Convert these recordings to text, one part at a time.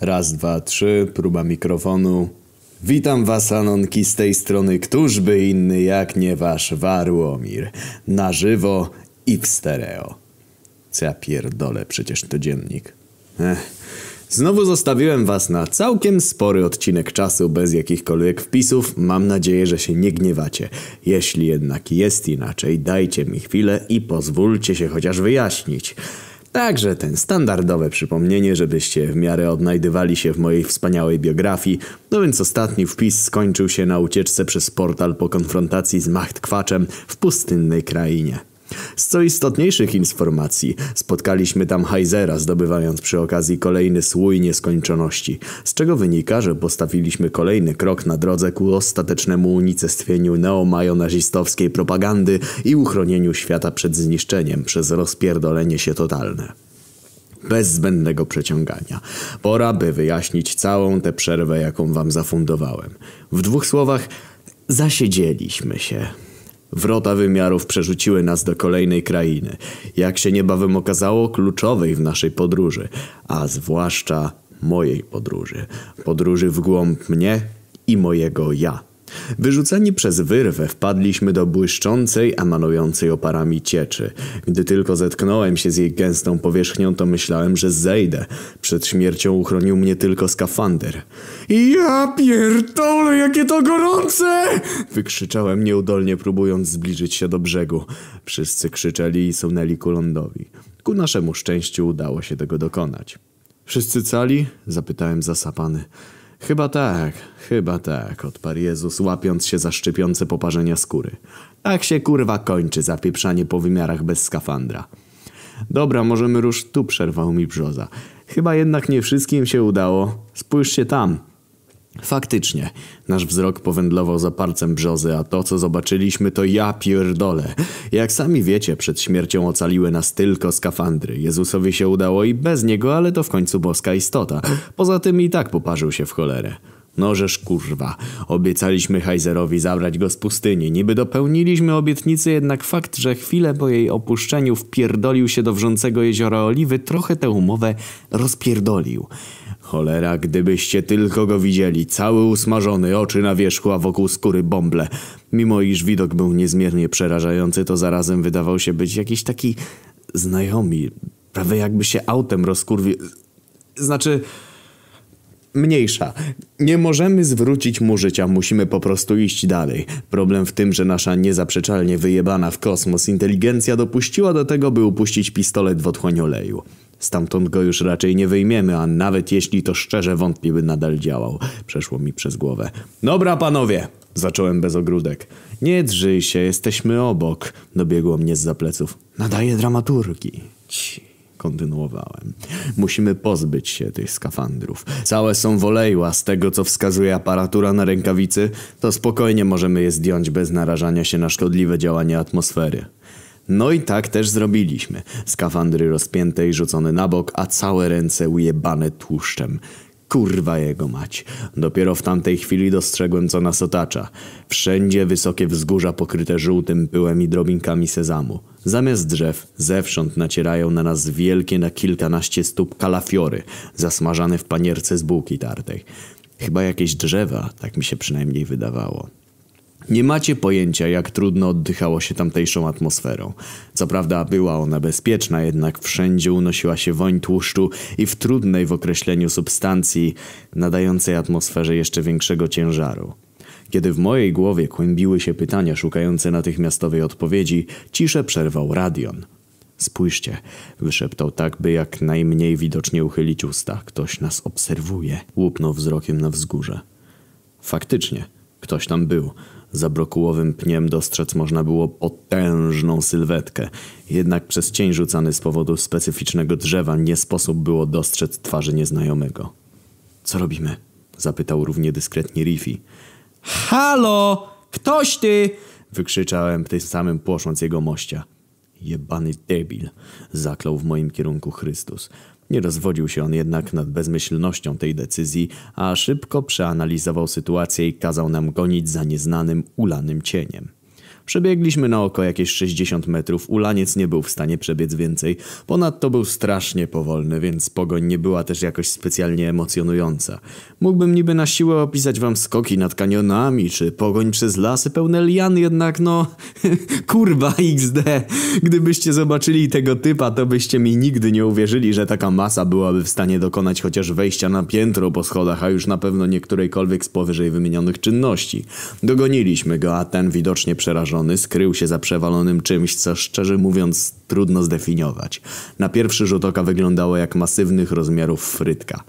Raz, dwa, trzy, próba mikrofonu. Witam was, Anonki, z tej strony, któż by inny jak nie wasz Warłomir. Na żywo i w stereo. Co ja pierdolę, przecież to dziennik. Ech. Znowu zostawiłem was na całkiem spory odcinek czasu bez jakichkolwiek wpisów. Mam nadzieję, że się nie gniewacie. Jeśli jednak jest inaczej, dajcie mi chwilę i pozwólcie się chociaż wyjaśnić. Także ten standardowe przypomnienie, żebyście w miarę odnajdywali się w mojej wspaniałej biografii. No więc ostatni wpis skończył się na ucieczce przez portal po konfrontacji z Machtkwaczem w pustynnej krainie. Z co istotniejszych informacji, spotkaliśmy tam Heizera, zdobywając przy okazji kolejny słój nieskończoności, z czego wynika, że postawiliśmy kolejny krok na drodze ku ostatecznemu unicestwieniu neomajonazistowskiej propagandy i uchronieniu świata przed zniszczeniem przez rozpierdolenie się totalne. Bez zbędnego przeciągania. Pora, by wyjaśnić całą tę przerwę, jaką wam zafundowałem. W dwóch słowach, zasiedzieliśmy się. Wrota wymiarów przerzuciły nas do kolejnej krainy, jak się niebawem okazało, kluczowej w naszej podróży, a zwłaszcza mojej podróży. Podróży w głąb mnie i mojego ja. Wyrzuceni przez wyrwę wpadliśmy do błyszczącej, emanującej oparami cieczy. Gdy tylko zetknąłem się z jej gęstą powierzchnią, to myślałem, że zejdę. Przed śmiercią uchronił mnie tylko skafander. Ja pierdolę, jakie to gorące! Wykrzyczałem nieudolnie, próbując zbliżyć się do brzegu. Wszyscy krzyczeli i sunęli ku lądowi. Ku naszemu szczęściu udało się tego dokonać. Wszyscy cali? Zapytałem zasapany. Chyba tak, chyba tak, odparł Jezus, łapiąc się za szczypiące poparzenia skóry. Tak się kurwa kończy zapieprzanie po wymiarach bez skafandra. Dobra, możemy rusz tu, przerwał mi brzoza. Chyba jednak nie wszystkim się udało. Spójrzcie tam. Faktycznie, nasz wzrok powędlował za palcem brzozy, a to co zobaczyliśmy to ja pierdolę. Jak sami wiecie, przed śmiercią ocaliły nas tylko skafandry. Jezusowi się udało i bez niego, ale to w końcu boska istota. Poza tym i tak poparzył się w cholerę. Nożeż kurwa. Obiecaliśmy Heizerowi zabrać go z pustyni. Niby dopełniliśmy obietnicy, jednak fakt, że chwilę po jej opuszczeniu wpierdolił się do wrzącego jeziora Oliwy, trochę tę umowę rozpierdolił. Cholera, gdybyście tylko go widzieli, cały usmażony, oczy na wierzchu, a wokół skóry bąble. Mimo iż widok był niezmiernie przerażający, to zarazem wydawał się być jakiś taki znajomy. Prawie jakby się autem rozkurwił. Znaczy... Mniejsza. Nie możemy zwrócić mu życia, musimy po prostu iść dalej. Problem w tym, że nasza niezaprzeczalnie wyjebana w kosmos inteligencja dopuściła do tego, by upuścić pistolet w otchłań oleju. Stamtąd go już raczej nie wyjmiemy, a nawet jeśli to szczerze wątpię, by nadal działał. Przeszło mi przez głowę. Dobra, panowie! Zacząłem bez ogródek. Nie drżyj się, jesteśmy obok. Dobiegło mnie z za pleców. Nadaje dramaturgii. Ci kontynuowałem. Musimy pozbyć się tych skafandrów. Całe są w oleju, a z tego co wskazuje aparatura na rękawicy, to spokojnie możemy je zdjąć bez narażania się na szkodliwe działanie atmosfery. No i tak też zrobiliśmy. Skafandry rozpięte i rzucone na bok, a całe ręce ujebane tłuszczem. Kurwa jego mać. Dopiero w tamtej chwili dostrzegłem, co nas otacza. Wszędzie wysokie wzgórza pokryte żółtym pyłem i drobinkami sezamu. Zamiast drzew, zewsząd nacierają na nas wielkie na kilkanaście stóp kalafiory, zasmażane w panierce z bułki tartej. Chyba jakieś drzewa, tak mi się przynajmniej wydawało. Nie macie pojęcia, jak trudno oddychało się tamtejszą atmosferą. Co prawda była ona bezpieczna, jednak wszędzie unosiła się woń tłuszczu i w trudnej w określeniu substancji nadającej atmosferze jeszcze większego ciężaru. Kiedy w mojej głowie kłębiły się pytania szukające natychmiastowej odpowiedzi, ciszę przerwał Radion. Spójrzcie, wyszeptał tak, by jak najmniej widocznie uchylić usta. Ktoś nas obserwuje. Łupnął wzrokiem na wzgórze. Faktycznie, ktoś tam był. Za brokułowym pniem dostrzec można było potężną sylwetkę. Jednak przez cień rzucany z powodu specyficznego drzewa nie sposób było dostrzec twarzy nieznajomego. Co robimy? Zapytał równie dyskretnie Riffy. Halo! Ktoś ty! Wykrzyczałem tym samym płosząc jego mościa. Jebany debil, zaklął w moim kierunku Chrystus. Nie rozwodził się on jednak nad bezmyślnością tej decyzji, a szybko przeanalizował sytuację i kazał nam gonić za nieznanym, ulanym cieniem. Przebiegliśmy na oko jakieś 60 metrów, ulaniec nie był w stanie przebiec więcej. Ponadto był strasznie powolny, więc pogoń nie była też jakoś specjalnie emocjonująca. Mógłbym niby na siłę opisać wam skoki nad kanionami, czy pogoń przez lasy pełne lian, jednak no... kurwa XD! Gdybyście zobaczyli tego typa, to byście mi nigdy nie uwierzyli, że taka masa byłaby w stanie dokonać chociaż wejścia na piętro po schodach, a już na pewno nie którejkolwiek z powyżej wymienionych czynności. Dogoniliśmy go, a ten widocznie przerażony skrył się za przewalonym czymś, co szczerze mówiąc trudno zdefiniować. Na pierwszy rzut oka wyglądało jak masywnych rozmiarów frytka.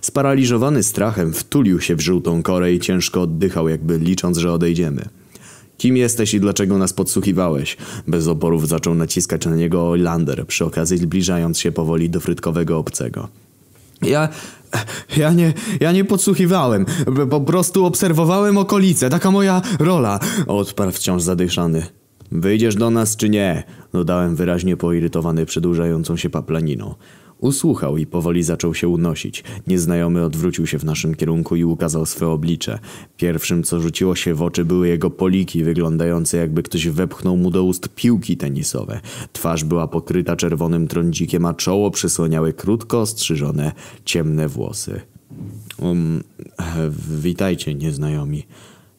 Sparaliżowany strachem wtulił się w żółtą korę i ciężko oddychał, jakby licząc, że odejdziemy. Kim jesteś i dlaczego nas podsłuchiwałeś? Bez oporów zaczął naciskać na niego Lander, przy okazji zbliżając się powoli do frytkowego obcego. Ja... Ja nie... ja nie podsłuchiwałem. Po prostu obserwowałem okolice. Taka moja rola. Odparł wciąż zadyszany. Wyjdziesz do nas czy nie? Dodałem wyraźnie poirytowany przedłużającą się paplaniną. Usłuchał i powoli zaczął się unosić. Nieznajomy odwrócił się w naszym kierunku i ukazał swe oblicze. Pierwszym, co rzuciło się w oczy, były jego poliki, wyglądające jakby ktoś wepchnął mu do ust piłki tenisowe. Twarz była pokryta czerwonym trądzikiem, a czoło przysłaniały krótko ostrzyżone, ciemne włosy. Um, witajcie, nieznajomi.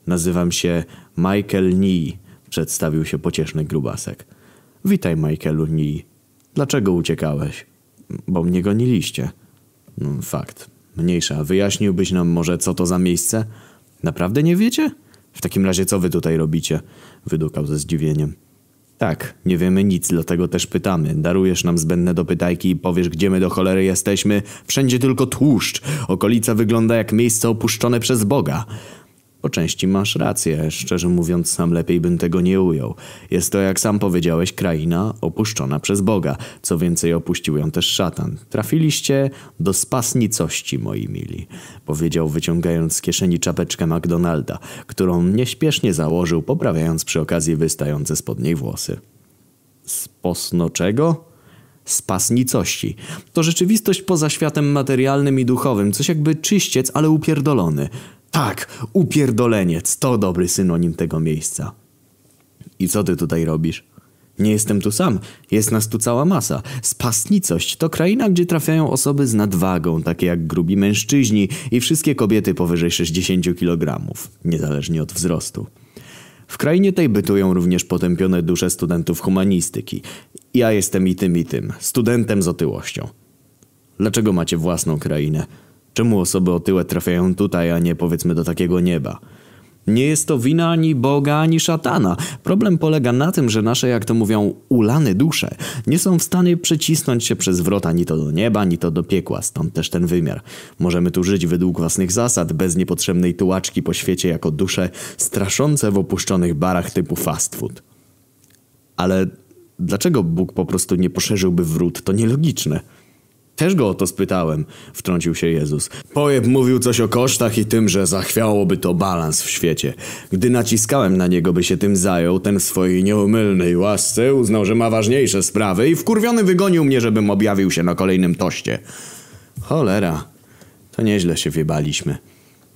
Nazywam się Michael Nee, przedstawił się pocieszny grubasek. Witaj, Michaelu Nee. Dlaczego uciekałeś? Bo mnie goniliście. No, fakt. Mniejsza. Wyjaśniłbyś nam może, co to za miejsce? Naprawdę nie wiecie? W takim razie co wy tutaj robicie? Wydukał ze zdziwieniem. Tak, nie wiemy nic, dlatego też pytamy. Darujesz nam zbędne dopytajki i powiesz, gdzie my do cholery jesteśmy? Wszędzie tylko tłuszcz. Okolica wygląda jak miejsce opuszczone przez Boga. Po części masz rację, szczerze mówiąc sam lepiej bym tego nie ujął. Jest to jak sam powiedziałeś kraina opuszczona przez Boga. Co więcej opuścił ją też szatan. Trafiliście do spasnicości, moi mili. Powiedział wyciągając z kieszeni czapeczkę McDonalda, którą nieśpiesznie założył, poprawiając przy okazji wystające spod niej włosy. Sposno czego? spasnicości. To rzeczywistość poza światem materialnym i duchowym, coś jakby czyściec, ale upierdolony. Tak, upierdoleniec, to dobry synonim tego miejsca. I co ty tutaj robisz? Nie jestem tu sam, jest nas tu cała masa. Spasnicość to kraina, gdzie trafiają osoby z nadwagą, takie jak grubi mężczyźni i wszystkie kobiety powyżej 60 kg, niezależnie od wzrostu. W krainie tej bytują również potępione dusze studentów humanistyki. Ja jestem i tym i tym, studentem z otyłością. Dlaczego macie własną krainę? Czemu osoby otyłe trafiają tutaj, a nie powiedzmy do takiego nieba? Nie jest to wina ani Boga, ani szatana. Problem polega na tym, że nasze, jak to mówią, ulane dusze nie są w stanie przecisnąć się przez wrot ani to do nieba, ani to do piekła, stąd też ten wymiar. Możemy tu żyć według własnych zasad, bez niepotrzebnej tułaczki po świecie jako dusze straszące w opuszczonych barach typu fast food. Ale dlaczego Bóg po prostu nie poszerzyłby wrót? To nielogiczne. Też go o to spytałem, wtrącił się Jezus. Pojeb mówił coś o kosztach i tym, że zachwiałoby to balans w świecie. Gdy naciskałem na niego, by się tym zajął, ten w swojej nieumylnej łasce uznał, że ma ważniejsze sprawy i wkurwiony wygonił mnie, żebym objawił się na kolejnym toście. Cholera, to nieźle się wiebaliśmy.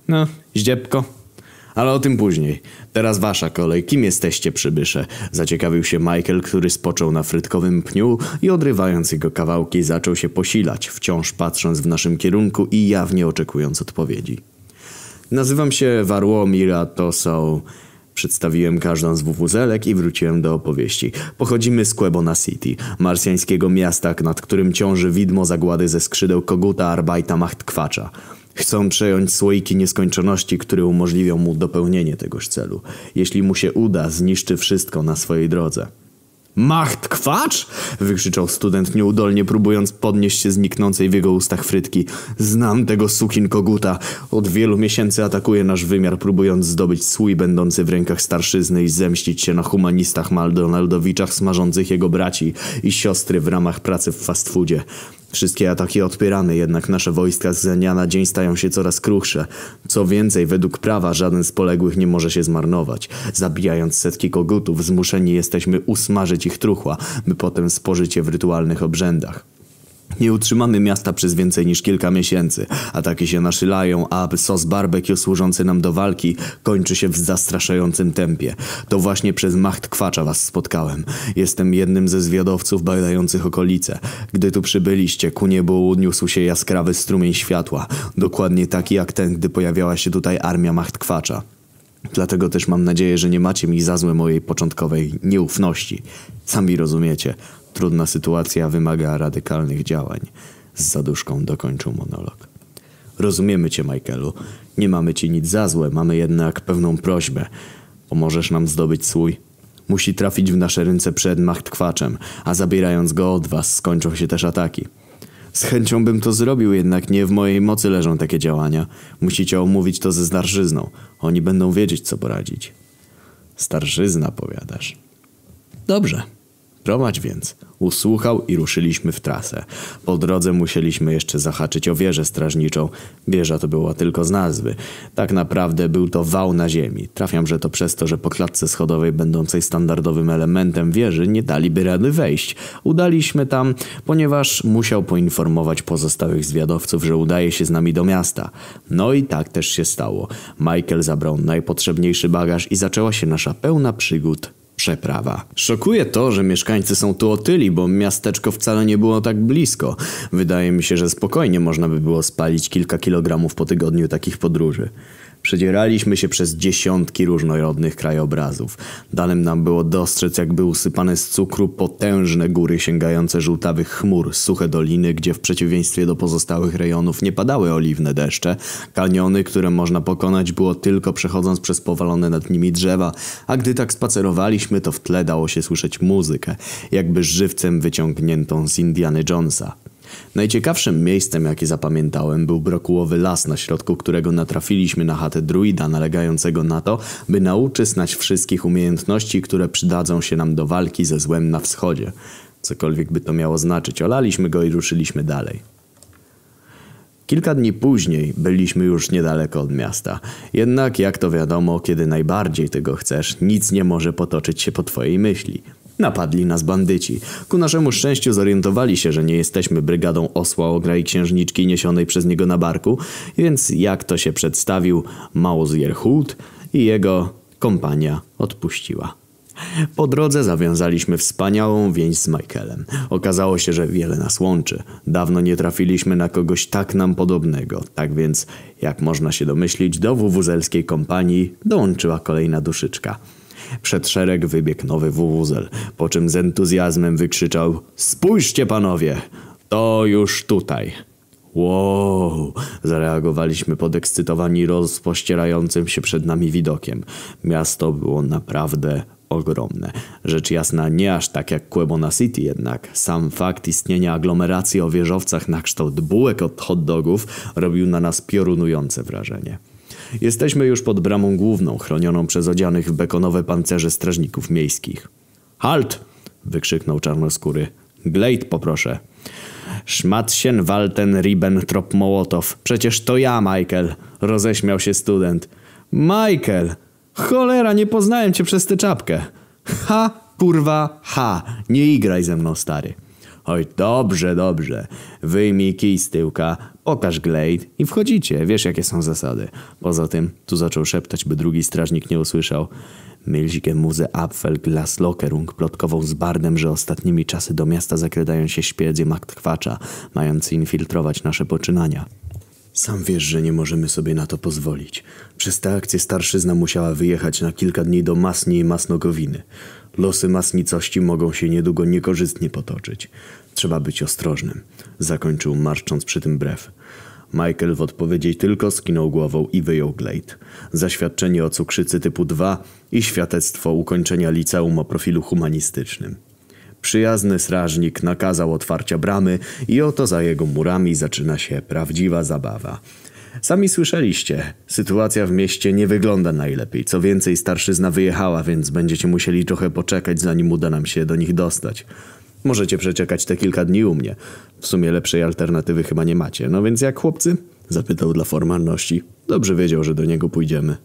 No, zdziebko. Ale o tym później. Teraz wasza kolej. Kim jesteście, przybysze? Zaciekawił się Michael, który spoczął na frytkowym pniu i odrywając jego kawałki zaczął się posilać, wciąż patrząc w naszym kierunku i jawnie oczekując odpowiedzi. Nazywam się Warłomir, a to są... Przedstawiłem każdą z wuwuzelek i wróciłem do opowieści. Pochodzimy z Quebona City, marsjańskiego miasta, nad którym ciąży widmo zagłady ze skrzydeł koguta Arbajta Machtkwacza. Chcą przejąć słoiki nieskończoności, które umożliwią mu dopełnienie tegoż celu. Jeśli mu się uda, zniszczy wszystko na swojej drodze. Macht kwacz! wykrzyczał student nieudolnie, próbując podnieść się z niknącej w jego ustach frytki. Znam tego sukin koguta. Od wielu miesięcy atakuje nasz wymiar, próbując zdobyć słój będący w rękach starszyzny i zemścić się na humanistach Maldonaldowiczach smażących jego braci i siostry w ramach pracy w fast foodzie. Wszystkie ataki odpieramy, jednak nasze wojska z dnia na dzień stają się coraz kruchsze. Co więcej, według prawa żaden z poległych nie może się zmarnować. Zabijając setki kogutów, zmuszeni jesteśmy usmażyć ich truchła, by potem spożyć je w rytualnych obrzędach. Nie utrzymamy miasta przez więcej niż kilka miesięcy. Ataki się naszylają, a sos barbecue służący nam do walki kończy się w zastraszającym tempie. To właśnie przez macht kwacza was spotkałem. Jestem jednym ze zwiadowców badających okolice. Gdy tu przybyliście, ku niebu uniósł się jaskrawy strumień światła. Dokładnie taki jak ten, gdy pojawiała się tutaj armia macht kwacza. Dlatego też mam nadzieję, że nie macie mi za złe mojej początkowej nieufności. Sami rozumiecie, trudna sytuacja wymaga radykalnych działań. Z zaduszką dokończył monolog. Rozumiemy cię, Michaelu. Nie mamy ci nic za złe, mamy jednak pewną prośbę. Pomożesz nam zdobyć swój? Musi trafić w nasze ręce przed Machtkwaczem, a zabierając go od was skończą się też ataki. Z chęcią bym to zrobił, jednak nie w mojej mocy leżą takie działania. Musicie omówić to ze starszyzną. Oni będą wiedzieć, co poradzić. Starszyzna, powiadasz. Dobrze. Prowadź więc. Usłuchał i ruszyliśmy w trasę. Po drodze musieliśmy jeszcze zahaczyć o wieżę strażniczą. Wieża to była tylko z nazwy. Tak naprawdę był to wał na ziemi. Trafiam, że to przez to, że po klatce schodowej będącej standardowym elementem wieży nie daliby rady wejść. Udaliśmy tam, ponieważ musiał poinformować pozostałych zwiadowców, że udaje się z nami do miasta. No i tak też się stało. Michael zabrał najpotrzebniejszy bagaż i zaczęła się nasza pełna przygód Przeprawa. Szokuje to, że mieszkańcy są tu otyli, bo miasteczko wcale nie było tak blisko. Wydaje mi się, że spokojnie można by było spalić kilka kilogramów po tygodniu takich podróży. Przedzieraliśmy się przez dziesiątki różnorodnych krajobrazów. Danym nam było dostrzec jakby usypane z cukru potężne góry sięgające żółtawych chmur, suche doliny, gdzie w przeciwieństwie do pozostałych rejonów nie padały oliwne deszcze, kaniony, które można pokonać było tylko przechodząc przez powalone nad nimi drzewa, a gdy tak spacerowaliśmy, to w tle dało się słyszeć muzykę, jakby żywcem wyciągniętą z Indiana Jonesa. Najciekawszym miejscem, jakie zapamiętałem, był brokułowy las, na środku którego natrafiliśmy na chatę druida nalegającego na to, by nauczy znać wszystkich umiejętności, które przydadzą się nam do walki ze złem na wschodzie. Cokolwiek by to miało znaczyć, olaliśmy go i ruszyliśmy dalej. Kilka dni później byliśmy już niedaleko od miasta. Jednak, jak to wiadomo, kiedy najbardziej tego chcesz, nic nie może potoczyć się po twojej myśli. Napadli nas bandyci. Ku naszemu szczęściu zorientowali się, że nie jesteśmy brygadą osła ogra i księżniczki niesionej przez niego na barku, więc jak to się przedstawił, Mauzier Hood i jego kompania odpuściła. Po drodze zawiązaliśmy wspaniałą więź z Michaelem. Okazało się, że wiele nas łączy. Dawno nie trafiliśmy na kogoś tak nam podobnego. Tak więc, jak można się domyślić, do wuwuzelskiej kompanii dołączyła kolejna duszyczka. Przed szereg wybiegł nowy wuwuzel, po czym z entuzjazmem wykrzyczał Spójrzcie panowie, to już tutaj. Wow, zareagowaliśmy podekscytowani rozpościerającym się przed nami widokiem. Miasto było naprawdę ogromne. Rzecz jasna nie aż tak jak Quebona City jednak. Sam fakt istnienia aglomeracji o wieżowcach na kształt bułek od hot dogów robił na nas piorunujące wrażenie. Jesteśmy już pod bramą główną, chronioną przez odzianych w bekonowe pancerze strażników miejskich. Halt! wykrzyknął czarnoskóry. Glade poproszę. Szmatschen, Walten, Ribbentrop, Mołotow. Przecież to ja, Michael. Roześmiał się student. Michael! Cholera, nie poznałem cię przez tę czapkę. Ha, kurwa, ha. Nie igraj ze mną, stary. Oj, dobrze, dobrze. Wyjmij kij z tyłka, pokaż Glade i wchodzicie. Wiesz, jakie są zasady. Poza tym, tu zaczął szeptać, by drugi strażnik nie usłyszał. Milzige muze Apfel Glaslockerung plotkował z Bardem, że ostatnimi czasy do miasta zakradają się śpiedzie Makkwacza, mający infiltrować nasze poczynania. Sam wiesz, że nie możemy sobie na to pozwolić. Przez tę akcję starszyzna musiała wyjechać na kilka dni do Masni i Masnogowiny. Losy masnicości mogą się niedługo niekorzystnie potoczyć. Trzeba być ostrożnym. Zakończył marszcząc przy tym brew. Michael w odpowiedzi tylko skinął głową i wyjął glejt. Zaświadczenie o cukrzycy typu 2 i świadectwo ukończenia liceum o profilu humanistycznym. Przyjazny strażnik nakazał otwarcia bramy i oto za jego murami zaczyna się prawdziwa zabawa. Sami słyszeliście, sytuacja w mieście nie wygląda najlepiej. Co więcej, starszyzna wyjechała, więc będziecie musieli trochę poczekać, zanim uda nam się do nich dostać. Możecie przeczekać te kilka dni u mnie. W sumie lepszej alternatywy chyba nie macie. No więc jak chłopcy? Zapytał dla formalności. Dobrze wiedział, że do niego pójdziemy.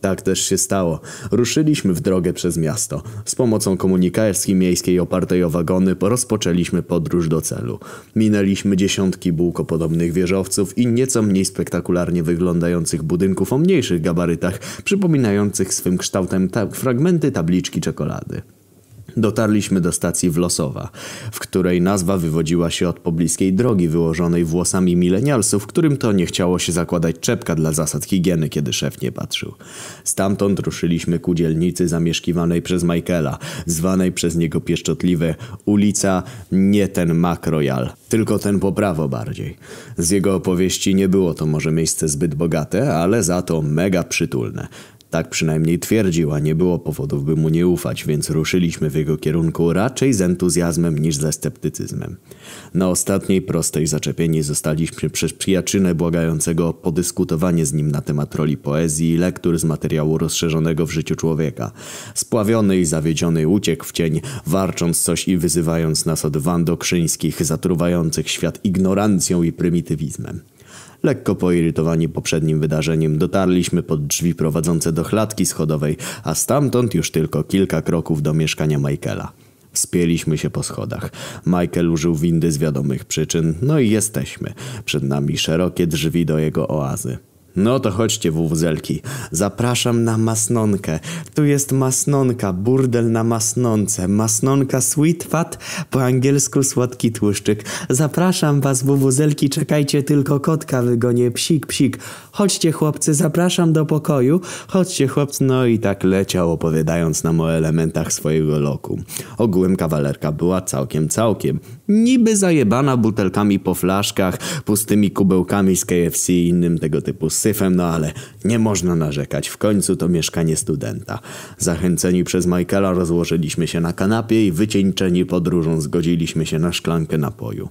Tak też się stało. Ruszyliśmy w drogę przez miasto. Z pomocą komunikacji miejskiej opartej o wagony rozpoczęliśmy podróż do celu. Minęliśmy dziesiątki bułkopodobnych wieżowców i nieco mniej spektakularnie wyglądających budynków o mniejszych gabarytach, przypominających swym kształtem ta fragmenty tabliczki czekolady. Dotarliśmy do stacji Wlosowa, w której nazwa wywodziła się od pobliskiej drogi wyłożonej włosami milenialsów, którym to nie chciało się zakładać czepka dla zasad higieny, kiedy szef nie patrzył. Stamtąd ruszyliśmy ku dzielnicy zamieszkiwanej przez Michaela, zwanej przez niego pieszczotliwe ulica nie ten Mac Royal, tylko ten po prawo bardziej. Z jego opowieści nie było to może miejsce zbyt bogate, ale za to mega przytulne. Tak przynajmniej twierdził, a nie było powodów, by mu nie ufać, więc ruszyliśmy w jego kierunku raczej z entuzjazmem niż ze sceptycyzmem. Na ostatniej prostej zaczepieni zostaliśmy przez przyjacynę błagającego o podyskutowanie z nim na temat roli poezji i lektur z materiału rozszerzonego w życiu człowieka. Spławiony i zawiedziony uciekł w cień, warcząc coś i wyzywając nas od wandokrzyńskich, zatruwających świat ignorancją i prymitywizmem. Lekko poirytowani poprzednim wydarzeniem dotarliśmy pod drzwi prowadzące do klatki schodowej, a stamtąd już tylko kilka kroków do mieszkania Michaela. Wspięliśmy się po schodach. Michael użył windy z wiadomych przyczyn, no i jesteśmy. Przed nami szerokie drzwi do jego oazy. No to chodźcie wuwzelki. Zapraszam na masnonkę. Tu jest masnonka, burdel na masnonce. Masnonka sweet fat, po angielsku słodki tłuszczyk. Zapraszam was wuwzelki, czekajcie tylko kotka wygonię. Psik, psik. Chodźcie chłopcy, zapraszam do pokoju. Chodźcie chłopcy. No i tak leciał opowiadając nam o elementach swojego loku. Ogółem kawalerka była całkiem, całkiem. Niby zajebana butelkami po flaszkach, pustymi kubełkami z KFC i innym tego typu syfem, no ale nie można narzekać. W końcu to mieszkanie studenta. Zachęceni przez Michaela rozłożyliśmy się na kanapie i wycieńczeni podróżą zgodziliśmy się na szklankę napoju.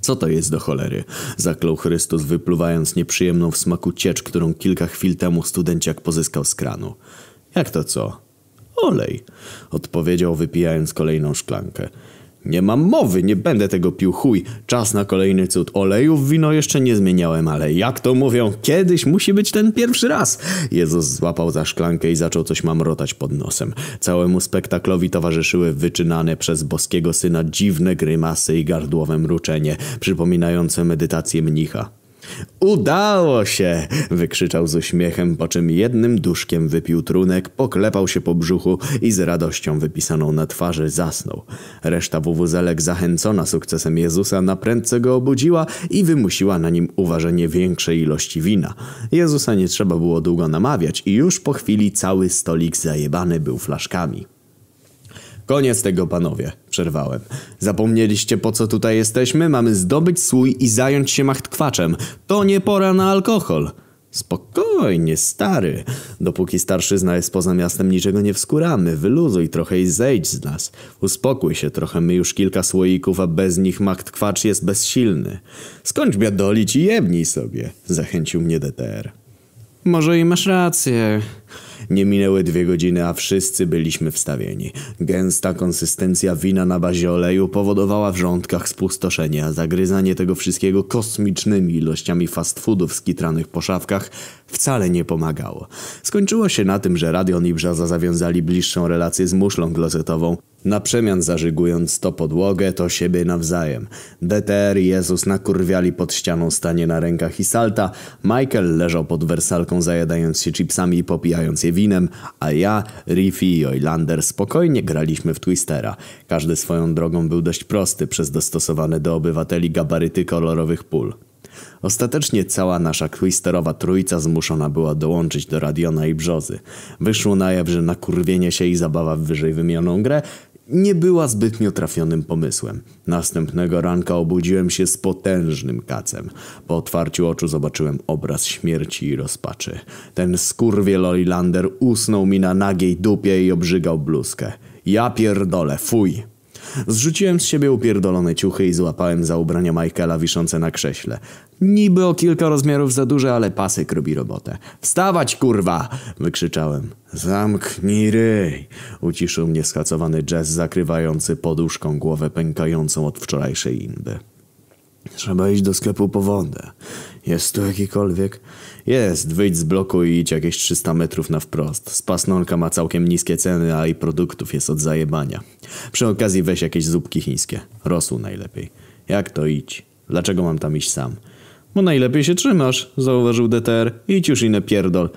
Co to jest do cholery? Zaklął Chrystus, wypluwając nieprzyjemną w smaku ciecz, którą kilka chwil temu studenciak pozyskał z kranu. Jak to co? Olej, odpowiedział wypijając kolejną szklankę. Nie mam mowy, nie będę tego pił chuj. Czas na kolejny cud. Oleju w wino jeszcze nie zmieniałem, ale jak to mówią, kiedyś musi być ten pierwszy raz. Jezus złapał za szklankę i zaczął coś mamrotać pod nosem. Całemu spektaklowi towarzyszyły wyczynane przez boskiego syna dziwne grymasy i gardłowe mruczenie, przypominające medytację mnicha. Udało się! wykrzyczał z uśmiechem, po czym jednym duszkiem wypił trunek, poklepał się po brzuchu i z radością wypisaną na twarzy zasnął. Reszta wuwuzelek zachęcona sukcesem Jezusa na prędce go obudziła i wymusiła na nim uważenie większej ilości wina. Jezusa nie trzeba było długo namawiać i już po chwili cały stolik zajebany był flaszkami. Koniec tego, panowie, przerwałem. Zapomnieliście po co tutaj jesteśmy? Mamy zdobyć słój i zająć się machtkwaczem. To nie pora na alkohol. Spokojnie, stary. Dopóki starszyzna jest poza miastem, niczego nie wskuramy. Wyluzuj trochę i zejdź z nas. Uspokój się trochę, my już kilka słoików, a bez nich machtkwacz jest bezsilny. Skończ biadolić i jebnij sobie, zachęcił mnie DTR. Może i masz rację. Nie minęły dwie godziny, a wszyscy byliśmy wstawieni. Gęsta konsystencja wina na bazie oleju powodowała w żołądkach spustoszenie, a zagryzanie tego wszystkiego kosmicznymi ilościami fast foodów skitranych po szafkach wcale nie pomagało. Skończyło się na tym, że Radion i Brzaza zawiązali bliższą relację z muszlą klozetową, na przemian zażygując to podłogę, to siebie nawzajem. DTR i Jezus nakurwiali pod ścianą stanie na rękach i salta, Michael leżał pod wersalką zajadając się chipsami i popijając je winem, a ja, Riffy i Oilander spokojnie graliśmy w Twistera. Każdy swoją drogą był dość prosty przez dostosowane do obywateli gabaryty kolorowych pól. Ostatecznie cała nasza twisterowa trójca zmuszona była dołączyć do Radiona i Brzozy. Wyszło na jaw, że nakurwienie się i zabawa w wyżej wymienioną grę nie była zbytnio trafionym pomysłem. Następnego ranka obudziłem się z potężnym kacem. Po otwarciu oczu zobaczyłem obraz śmierci i rozpaczy. Ten skurwiel Olilander usnął mi na nagiej dupie i obrzygał bluzkę. Ja pierdolę, fuj! Zrzuciłem z siebie upierdolone ciuchy i złapałem za ubrania Michaela wiszące na krześle. Niby o kilka rozmiarów za duże, ale pasek robi robotę. Wstawać, kurwa! wykrzyczałem. Zamknij ryj! Uciszył mnie skacowany jazz zakrywający poduszką głowę pękającą od wczorajszej inby. Trzeba iść do sklepu po wodę. Jest tu jakikolwiek? Jest, wyjdź z bloku i idź jakieś 300 metrów na wprost. Spasnolka ma całkiem niskie ceny, a i produktów jest od zajebania. Przy okazji weź jakieś zupki chińskie. Rosół najlepiej. Jak to idź? Dlaczego mam tam iść sam? Bo najlepiej się trzymasz, zauważył DTR. Idź już inny pierdol.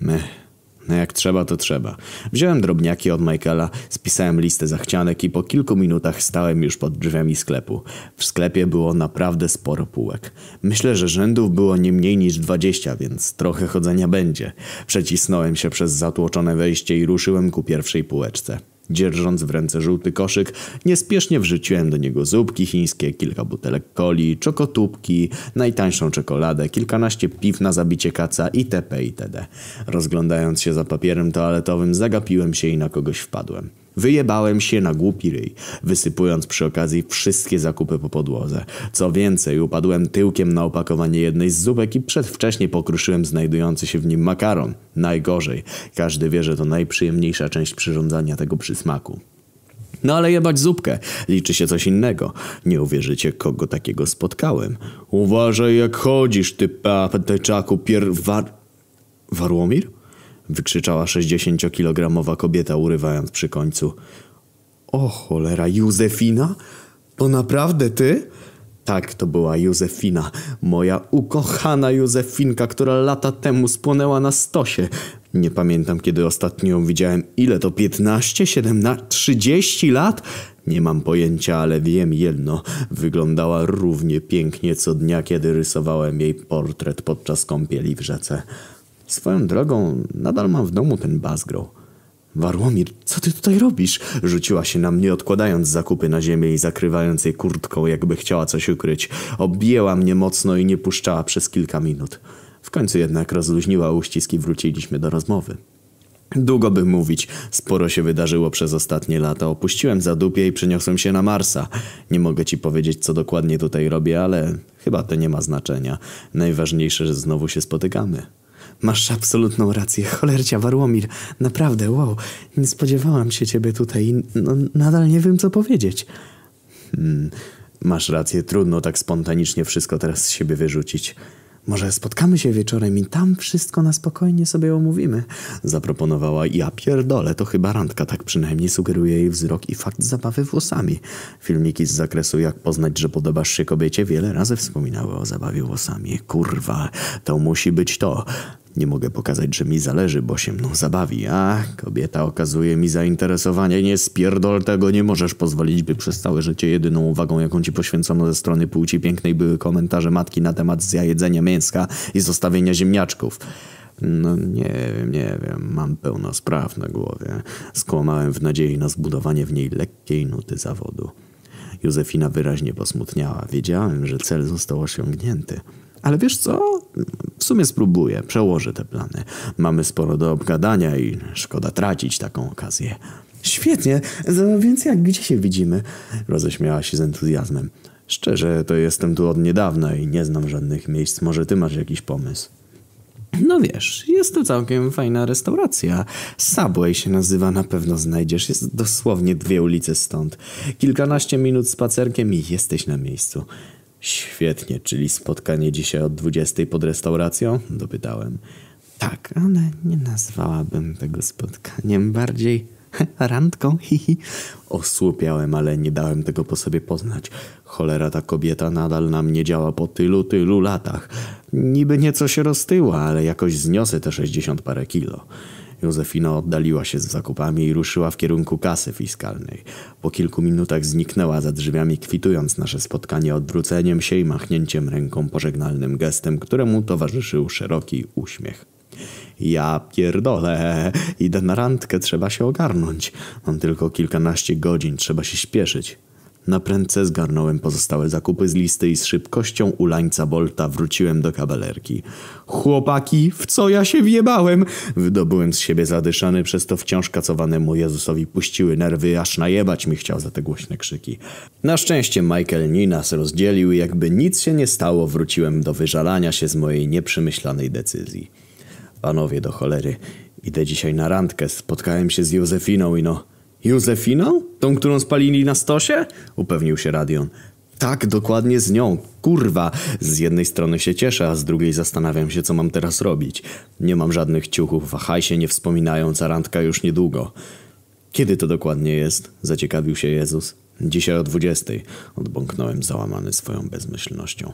Mech. No jak trzeba, to trzeba. Wziąłem drobniaki od Michaela, spisałem listę zachcianek i po kilku minutach stałem już pod drzwiami sklepu. W sklepie było naprawdę sporo półek. Myślę, że rzędów było nie mniej niż dwadzieścia, więc trochę chodzenia będzie. Przecisnąłem się przez zatłoczone wejście i ruszyłem ku pierwszej półeczce. Dzierżąc w ręce żółty koszyk, niespiesznie wrzuciłem do niego zupki chińskie, kilka butelek coli, czokotubki, najtańszą czekoladę, kilkanaście piw na zabicie kaca itp. itd. Rozglądając się za papierem toaletowym, zagapiłem się i na kogoś wpadłem. Wyjebałem się na głupi ryj, wysypując przy okazji wszystkie zakupy po podłodze. Co więcej, upadłem tyłkiem na opakowanie jednej z zupek i przedwcześnie pokruszyłem znajdujący się w nim makaron. Najgorzej. Każdy wie, że to najprzyjemniejsza część przyrządzania tego przysmaku. No ale jebać zupkę. Liczy się coś innego. Nie uwierzycie, kogo takiego spotkałem. Uważaj jak chodzisz, ty pateczaku pier... War... Warłomir? Wykrzyczała 60-kilogramowa kobieta, urywając przy końcu. O cholera, Józefina? To naprawdę ty? Tak, to była Józefina, moja ukochana Józefinka, która lata temu spłonęła na stosie. Nie pamiętam, kiedy ostatnio ją widziałem. Ile to? 15, 17, 30 lat? Nie mam pojęcia, ale wiem jedno. Wyglądała równie pięknie co dnia, kiedy rysowałem jej portret podczas kąpieli w rzece. Swoją drogą, nadal mam w domu ten bazgrow. Warłomir, co ty tutaj robisz? Rzuciła się na mnie, odkładając zakupy na ziemię i zakrywając je kurtką, jakby chciała coś ukryć. Objęła mnie mocno i nie puszczała przez kilka minut. W końcu jednak rozluźniła uścisk i wróciliśmy do rozmowy. Długo by mówić. Sporo się wydarzyło przez ostatnie lata. Opuściłem zadupie i przeniosłem się na Marsa. Nie mogę ci powiedzieć, co dokładnie tutaj robię, ale chyba to nie ma znaczenia. Najważniejsze, że znowu się spotykamy. Masz absolutną rację. Cholercia, Warłomir. Naprawdę, wow. Nie spodziewałam się ciebie tutaj no, nadal nie wiem, co powiedzieć. Hmm, masz rację. Trudno tak spontanicznie wszystko teraz z siebie wyrzucić. Może spotkamy się wieczorem i tam wszystko na spokojnie sobie omówimy. Zaproponowała. Ja pierdolę, to chyba randka, tak przynajmniej sugeruje jej wzrok i fakt zabawy włosami. Filmiki z zakresu jak poznać, że podobasz się kobiecie wiele razy wspominały o zabawie włosami. Kurwa, to musi być to. Nie mogę pokazać, że mi zależy, bo się mną zabawi. A, kobieta okazuje mi zainteresowanie. Nie spierdol tego, nie możesz pozwolić, by przez całe życie jedyną uwagą, jaką ci poświęcono ze strony płci pięknej były komentarze matki na temat zjajedzenia mięska i zostawienia ziemniaczków. No nie wiem, nie wiem, mam pełno spraw na głowie. Skłamałem w nadziei na zbudowanie w niej lekkiej nuty zawodu. Józefina wyraźnie posmutniała. Wiedziałem, że cel został osiągnięty. Ale wiesz co? W sumie spróbuję, przełożę te plany. Mamy sporo do obgadania i szkoda tracić taką okazję. Świetnie, więc jak, gdzie się widzimy? Roześmiała się z entuzjazmem. Szczerze, to jestem tu od niedawna i nie znam żadnych miejsc. Może ty masz jakiś pomysł? No wiesz, jest tu całkiem fajna restauracja. Subway się nazywa, na pewno znajdziesz. Jest dosłownie dwie ulice stąd. Kilkanaście minut spacerkiem i jesteś na miejscu. Świetnie, czyli spotkanie dzisiaj od 20 pod restauracją? Dopytałem. Tak, ale nie nazwałabym tego spotkaniem bardziej randką. Osłupiałem, ale nie dałem tego po sobie poznać. Cholera, ta kobieta nadal na mnie działa po tylu, tylu latach. Niby nieco się roztyła, ale jakoś zniosę te 60 parę kilo. Józefina oddaliła się z zakupami i ruszyła w kierunku kasy fiskalnej. Po kilku minutach zniknęła za drzwiami, kwitując nasze spotkanie odwróceniem się i machnięciem ręką pożegnalnym gestem, któremu towarzyszył szeroki uśmiech. Ja pierdolę, idę na randkę, trzeba się ogarnąć. Mam tylko kilkanaście godzin, trzeba się śpieszyć. Na prędce zgarnąłem pozostałe zakupy z listy i z szybkością ulańca Bolta wróciłem do kawalerki. Chłopaki, w co ja się wjebałem? Wydobyłem z siebie zadyszany, przez to wciąż kacowanemu Jezusowi puściły nerwy, aż najebać mi chciał za te głośne krzyki. Na szczęście Michael nie nas rozdzielił i jakby nic się nie stało, wróciłem do wyżalania się z mojej nieprzemyślanej decyzji. Panowie do cholery, idę dzisiaj na randkę, spotkałem się z Józefiną i no... Józefiną? Tą, którą spalili na stosie? Upewnił się Radion. Tak, dokładnie z nią. Kurwa, z jednej strony się cieszę, a z drugiej zastanawiam się, co mam teraz robić. Nie mam żadnych ciuchów, a hajsie nie wspominając, a randka już niedługo. Kiedy to dokładnie jest? Zaciekawił się Jezus. Dzisiaj o dwudziestej. Odbąknąłem załamany swoją bezmyślnością.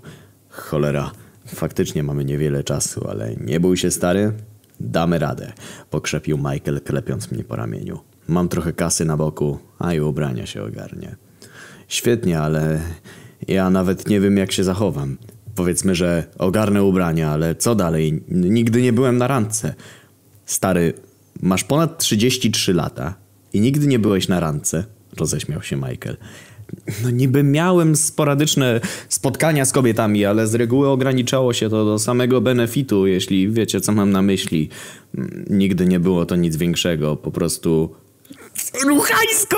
Cholera, faktycznie mamy niewiele czasu, ale nie bój się stary. Damy radę, pokrzepił Michael, klepiąc mnie po ramieniu. Mam trochę kasy na boku, a i ubrania się ogarnie. Świetnie, ale ja nawet nie wiem jak się zachowam. Powiedzmy, że ogarnę ubrania, ale co dalej? Nigdy nie byłem na randce. Stary, masz ponad 33 lata i nigdy nie byłeś na randce? Roześmiał się Michael. No niby miałem sporadyczne spotkania z kobietami, ale z reguły ograniczało się to do samego benefitu, jeśli wiecie co mam na myśli. Nigdy nie było to nic większego, po prostu... Ruchajsko!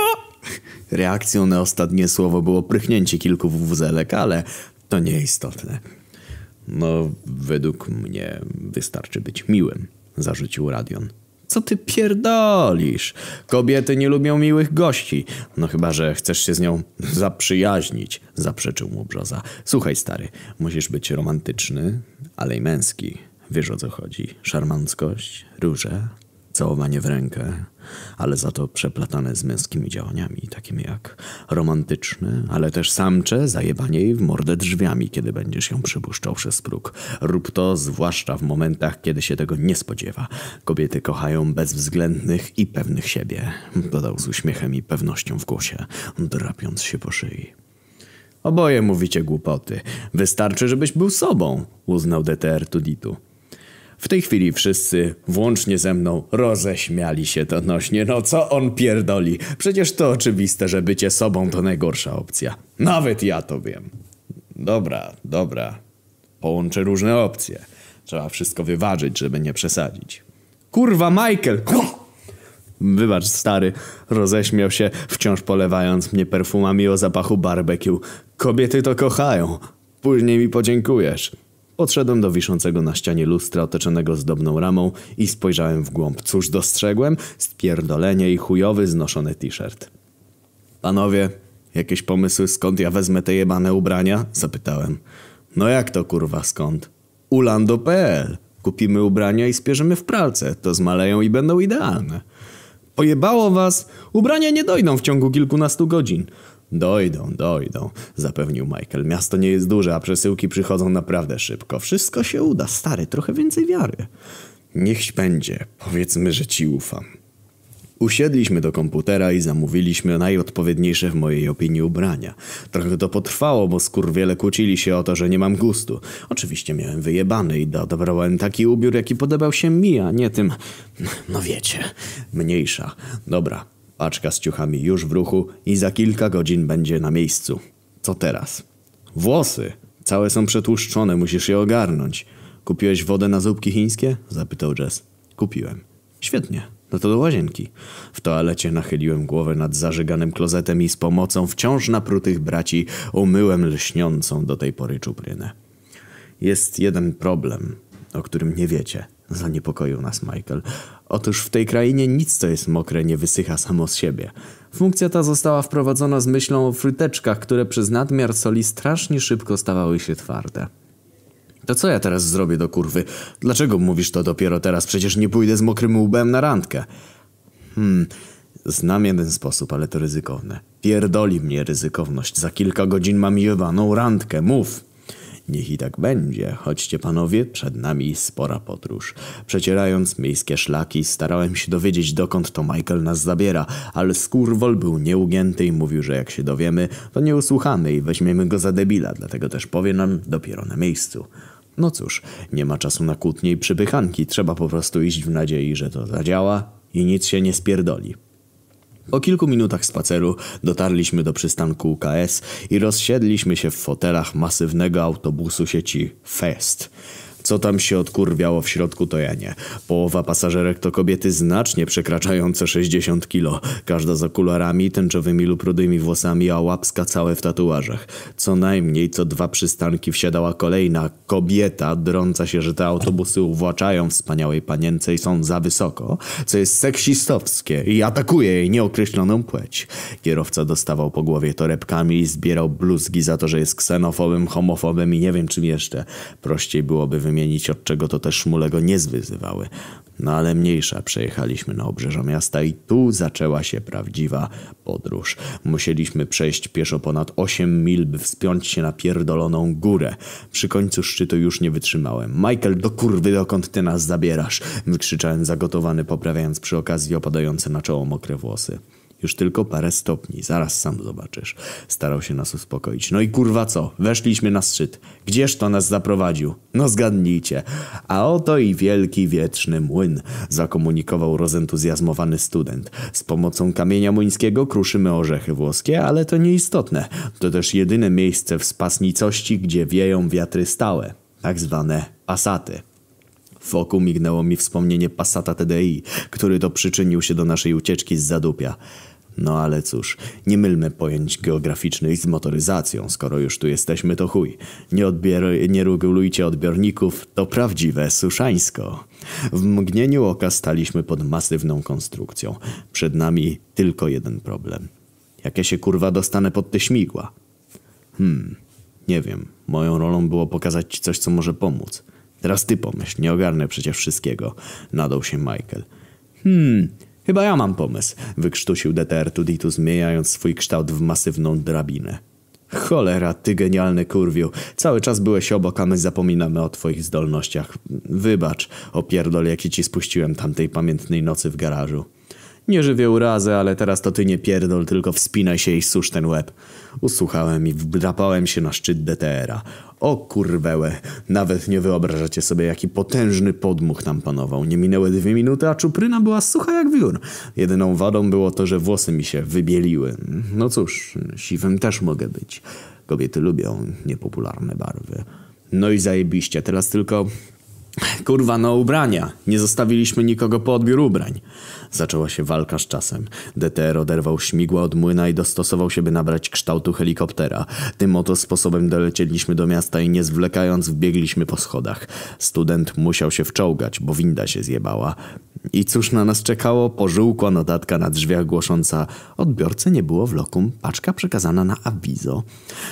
Reakcją na ostatnie słowo było prychnięcie kilku wuwuzelek, ale to nieistotne. No, według mnie wystarczy być miłym, zarzucił Radion. Co ty pierdolisz? Kobiety nie lubią miłych gości. No chyba, że chcesz się z nią zaprzyjaźnić, zaprzeczył mu Brzoza. Słuchaj, stary, musisz być romantyczny, ale i męski. Wiesz o co chodzi. Szarmanckość, róże, całowanie w rękę, ale za to przeplatane z męskimi działaniami, takimi jak romantyczne, ale też samcze, zajebanie jej w mordę drzwiami, kiedy będziesz ją przypuszczał przez próg. Rób to zwłaszcza w momentach, kiedy się tego nie spodziewa. Kobiety kochają bezwzględnych i pewnych siebie, dodał z uśmiechem i pewnością w głosie, drapiąc się po szyi. Oboje mówicie głupoty. Wystarczy, żebyś był sobą, uznał DTR Tuditu. W tej chwili wszyscy, włącznie ze mną, roześmiali się donośnie. No co on pierdoli? Przecież to oczywiste, że bycie sobą to najgorsza opcja. Nawet ja to wiem. Dobra, dobra. Połączę różne opcje. Trzeba wszystko wyważyć, żeby nie przesadzić. Kurwa, Michael! Wybacz, stary, roześmiał się, wciąż polewając mnie perfumami o zapachu barbecue. Kobiety to kochają. Później mi podziękujesz. Podszedłem do wiszącego na ścianie lustra otoczonego zdobną ramą i spojrzałem w głąb. Cóż dostrzegłem? Spierdolenie i chujowy znoszony t-shirt. Panowie, jakieś pomysły skąd ja wezmę te jebane ubrania? Zapytałem. No jak to kurwa skąd? Ulando.pl Kupimy ubrania i spierzemy w pralce. To zmaleją i będą idealne. Pojebało was? Ubrania nie dojdą w ciągu kilkunastu godzin. Dojdą, dojdą, zapewnił Michael. Miasto nie jest duże, a przesyłki przychodzą naprawdę szybko. Wszystko się uda, stary, trochę więcej wiary. Niechś będzie, powiedzmy, że ci ufam. Usiedliśmy do komputera i zamówiliśmy najodpowiedniejsze w mojej opinii ubrania. Trochę to potrwało, bo skurwiele kłócili się o to, że nie mam gustu. Oczywiście miałem wyjebany i dobrałem taki ubiór, jaki podobał się mi, a nie tym... No wiecie, mniejsza. Dobra, Paczka z ciuchami już w ruchu i za kilka godzin będzie na miejscu. Co teraz? Włosy! Całe są przetłuszczone, musisz je ogarnąć. Kupiłeś wodę na zupki chińskie? Zapytał Jess. Kupiłem. Świetnie. No to do łazienki. W toalecie nachyliłem głowę nad zażyganym klozetem i z pomocą wciąż naprutych braci umyłem lśniącą do tej pory czuprynę. Jest jeden problem, o którym nie wiecie. Zaniepokoił nas Michael. Otóż w tej krainie nic, co jest mokre, nie wysycha samo z siebie. Funkcja ta została wprowadzona z myślą o fryteczkach, które przez nadmiar soli strasznie szybko stawały się twarde. To co ja teraz zrobię do kurwy? Dlaczego mówisz to dopiero teraz? Przecież nie pójdę z mokrym łbem na randkę. Hmm, znam jeden sposób, ale to ryzykowne. Pierdoli mnie ryzykowność. Za kilka godzin mam jebaną randkę. Mów! Niech i tak będzie. Chodźcie panowie, przed nami spora podróż. Przecierając miejskie szlaki, starałem się dowiedzieć dokąd to Michael nas zabiera, ale skurwol był nieugięty i mówił, że jak się dowiemy, to nie usłuchamy i weźmiemy go za debila, dlatego też powie nam dopiero na miejscu. No cóż, nie ma czasu na kłótnie i przypychanki, trzeba po prostu iść w nadziei, że to zadziała i nic się nie spierdoli. Po kilku minutach spaceru dotarliśmy do przystanku UKS i rozsiedliśmy się w fotelach masywnego autobusu sieci Fest. Co tam się odkurwiało w środku, to ja nie. Połowa pasażerek to kobiety znacznie przekraczające 60 kilo. Każda z okularami, tęczowymi lub rudymi włosami, a łapska całe w tatuażach. Co najmniej co dwa przystanki wsiadała kolejna kobieta, drąca się, że te autobusy uwłaczają wspaniałej panience i są za wysoko, co jest seksistowskie i atakuje jej nieokreśloną płeć. Kierowca dostawał po głowie torebkami i zbierał bluzgi za to, że jest ksenofobem, homofobem i nie wiem czym jeszcze. Prościej byłoby wymienić, od czego to te szmule go nie zwyzywały. No ale mniejsza, przejechaliśmy na obrzeża miasta i tu zaczęła się prawdziwa podróż. Musieliśmy przejść pieszo ponad 8 mil, by wspiąć się na pierdoloną górę. Przy końcu szczytu już nie wytrzymałem. Michael, do kurwy, dokąd ty nas zabierasz? Wykrzyczałem zagotowany, poprawiając przy okazji opadające na czoło mokre włosy. Już tylko parę stopni, zaraz sam zobaczysz. Starał się nas uspokoić. No i kurwa co? Weszliśmy na szczyt. Gdzież to nas zaprowadził? No zgadnijcie. A oto i wielki wietrzny młyn, zakomunikował rozentuzjazmowany student. Z pomocą kamienia młyńskiego kruszymy orzechy włoskie, ale to nieistotne. To też jedyne miejsce w spasnicości, gdzie wieją wiatry stałe, tak zwane pasaty. Wokół mignęło mi wspomnienie Passata TDI, który to przyczynił się do naszej ucieczki z zadupia. No ale cóż, nie mylmy pojęć geograficznych z motoryzacją, skoro już tu jesteśmy to chuj. Nie, odbier- nie regulujcie odbiorników, to prawdziwe suszańsko. W mgnieniu oka staliśmy pod masywną konstrukcją. Przed nami tylko jeden problem. Jak ja się kurwa dostanę pod te śmigła? Hmm, nie wiem. Moją rolą było pokazać ci coś, co może pomóc. Teraz ty pomyśl, nie ogarnę przecież wszystkiego. Nadał się Michael. Hmm, chyba ja mam pomysł, wykrztusił DTR Tuditu, zmieniając swój kształt w masywną drabinę. Cholera, ty genialny kurwiu. Cały czas byłeś obok, a my zapominamy o twoich zdolnościach. Wybacz, opierdol jaki ci spuściłem tamtej pamiętnej nocy w garażu. Nie żywię urazy, ale teraz to ty nie pierdol, tylko wspinaj się i susz ten łeb. Usłuchałem i wdrapałem się na szczyt DTR-a. O kurwełe, nawet nie wyobrażacie sobie, jaki potężny podmuch tam panował. Nie minęły dwie minuty, a czupryna była sucha jak wiór. Jedyną wadą było to, że włosy mi się wybieliły. No cóż, siwym też mogę być. Kobiety lubią niepopularne barwy. No i zajebiście, teraz tylko Kurwa, no ubrania. Nie zostawiliśmy nikogo po odbiór ubrań. Zaczęła się walka z czasem. DTR oderwał śmigła od młyna i dostosował się, by nabrać kształtu helikoptera. Tym oto sposobem dolecieliśmy do miasta i nie zwlekając wbiegliśmy po schodach. Student musiał się wczołgać, bo winda się zjebała. I cóż na nas czekało? Pożółkła notatka na drzwiach głosząca Odbiorcy nie było w lokum, paczka przekazana na awizo.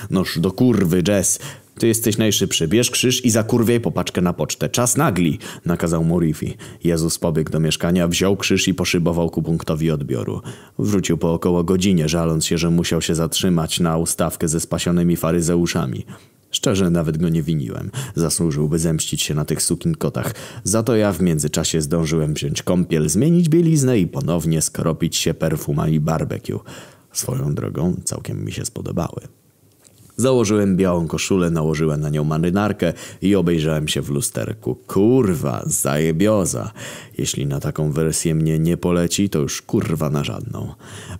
Noż do kurwy, Jess! Ty jesteś najszybszy, bierz krzyż i zakurwiaj popaczkę na pocztę. Czas nagli, nakazał Morifi. Jezus pobiegł do mieszkania, wziął krzyż i poszybował ku punktowi odbioru. Wrócił po około godzinie, żaląc się, że musiał się zatrzymać na ustawkę ze spasionymi faryzeuszami. Szczerze nawet go nie winiłem. Zasłużyłby zemścić się na tych sukinkotach. Za to ja w międzyczasie zdążyłem wziąć kąpiel, zmienić bieliznę i ponownie skropić się perfumami barbecue. Swoją drogą całkiem mi się spodobały. Założyłem białą koszulę, nałożyłem na nią marynarkę i obejrzałem się w lusterku. Kurwa, zajebioza. Jeśli na taką wersję mnie nie poleci, to już kurwa na żadną.